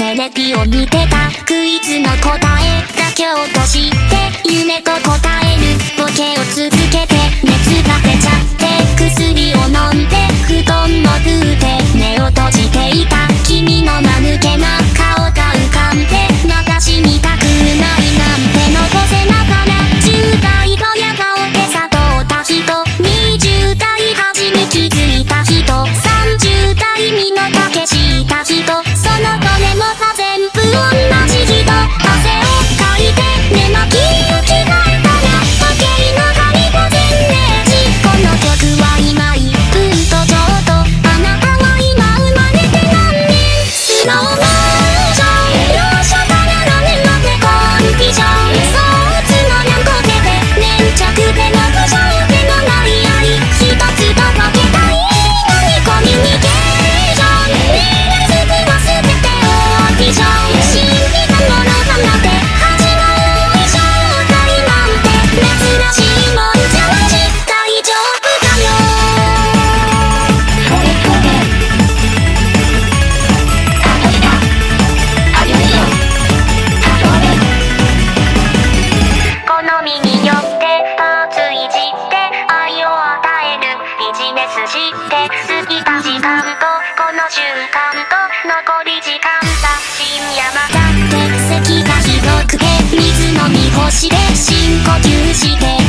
テレビを見てた。クイズの答えだけ落として夢と答えるボケを続けて熱が出ちゃった間と残り時間だ。深夜まだ適席が広くて水飲み干しで深呼吸して。